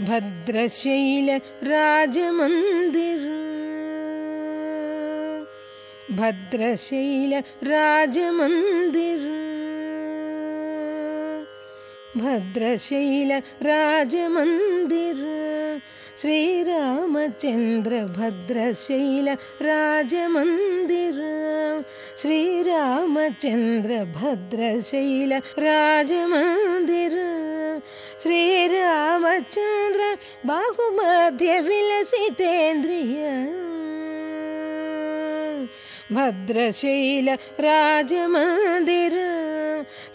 भद्रशैल राजमन्दिर भद्रशैल राजमन्दिर भद्रशैल राजमन्दिर श्रीरामचन्द्र भद्रशैल राजमन्दिर श्रीरामचन्द्र भद्रशैल राजमन्दिर श्रीरामचन्द्र बाहुमध्य विलसितेन्द्रिय। भद्रशैल राजमन्दिर।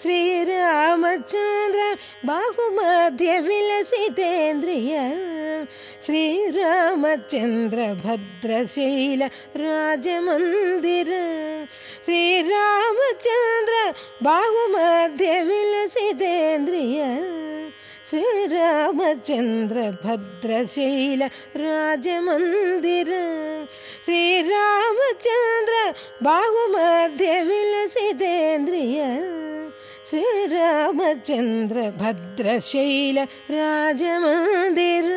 श्रीरामचन्द्र बाहुमध्य विलसितेन्द्रिय। श्रीरामचन्द्र भद्रशैल राजमन्दिर। श्रीरामचन्द्र बाहुमध्य विलसितेन्द्रिय श्रीरामचन्द्र भद्रशैल राजमन्दिर श्रीरामचन्द्र बाहुमध्य विलसितेन्द्रिय श्रीरामचन्द्र भद्रशैल राजमन्दिर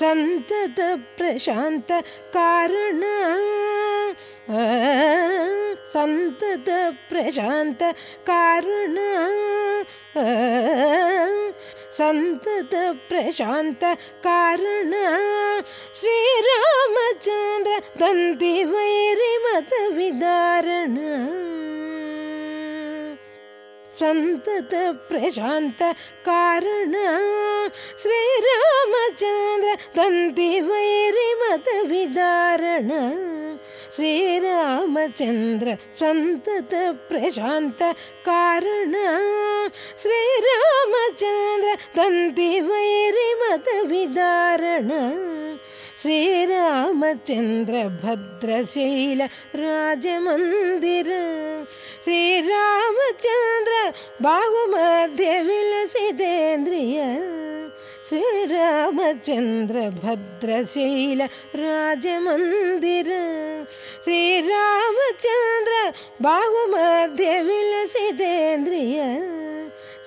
सन्तत प्रशान्त कारण। सन्तत प्रशान्त कारण। सन्तत प्रशान्त कारण। श्रीरामचन्द्र तन्ति वैरिमत विदारण सन्तत प्रशान्त कारण श्रीरामचन्द्र तन्ति वैरिमत विदारण श्रीरामचन्द्र सन्तत प्रशान्त कारण श्रीरामचन्द्र तन्ति वैरिमत विदारण श्रीरामचन्द्र भद्रशैल राजमन्दिर। श्रीरामचन्द्र बाहुमध्य विलसितेन्द्रिय श्रीरामचन्द्र भद्रशैल राजमन्दिर। श्रीरामचन्द्र बाहुमध्य विलसितेन्द्रिय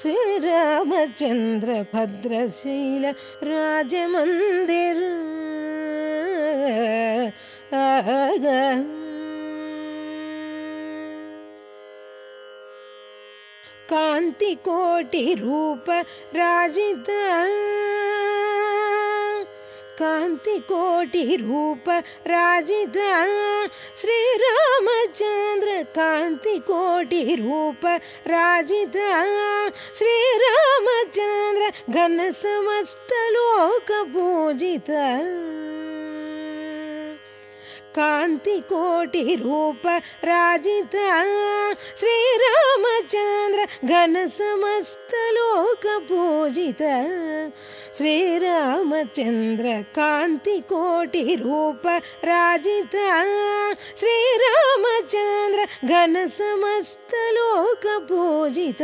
श्रीरामचन्द्र राजमन्दिर कान्तिकोटिरूप राजित कान्तिकोटिरूप राजित श्रीरामचन्द्र कान्तिकोटिरूप राजित श्रीरामचन्द्र घनसमस्तलोकपूजित कान्तिकोटिरूप राजित श्रीरामचन्द्र घनसमस्तलोकपूजित श्रीरामचन्द्र राजित। श्रीरामचन्द्र घनसमस्तलोकपूजित।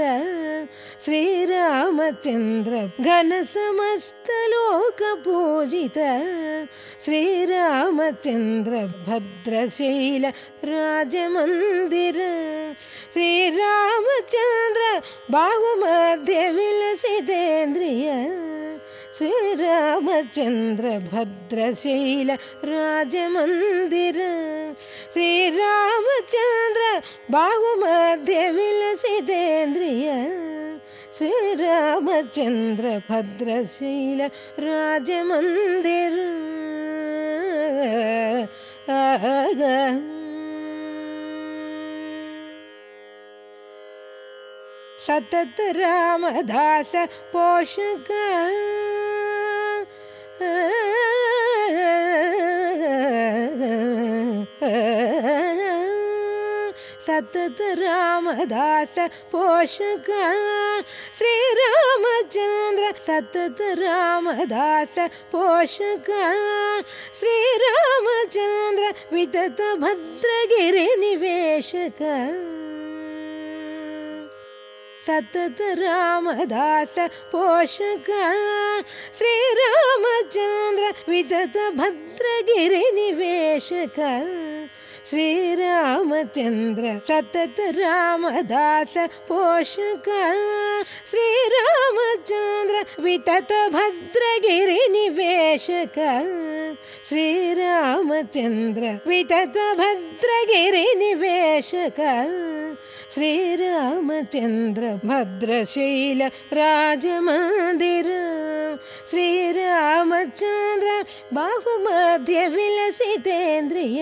श्रीरामचन्द्र घनसमस्तलोकपूजित। श्रीरामचन्द्र भद्रशैल राजमन्दिर। श्रीरामचन्द्र बाहुमध्य विलसितेन्द्रिय श्रीरामचन्द्र राजमन्दिर। श्रीरामचन्द्र बाहुमध्य विलसितेन्द्रिय श्रीरामचन्द्र भद्रशैल राजमन्दिर। सतत रामदास पोषक सतत रामदास पोषक श्रीरामचन्द्र सतत रामदास पोषक श्रीरामचन्द्र वितत भद्रगिरिनिवेशक सतत रामदास पोषक। श्रीरामचन्द्र विदत भद्रगिरिनिवेशक श्रीरामचन्द्र सतत रामदास पोषक। श्रीरामचन्द्र वितत भद्रगिरिनिवेशक श्रीरामचन्द्र वितत भद्रगिरिनिवेशक श्रीरामचन्द्र भद्रशील राजमन्दिर। श्रीरामचन्द्र बाहुमध्य विलसितेन्द्रिय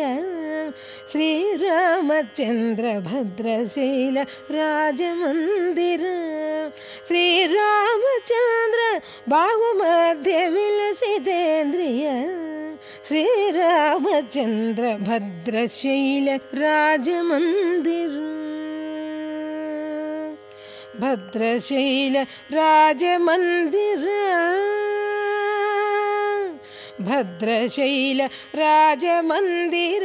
श्रीरामचन्द्र भद्रशील राजमन्दिर। श्रीरामचन्द्र बाहुमध्य विलसितेन्द्रिय श्रीरामचन्द्र भद्रशील राजमन्दिर। भद्रशील राजमन्दिर भद्रशैल राजमन्दिर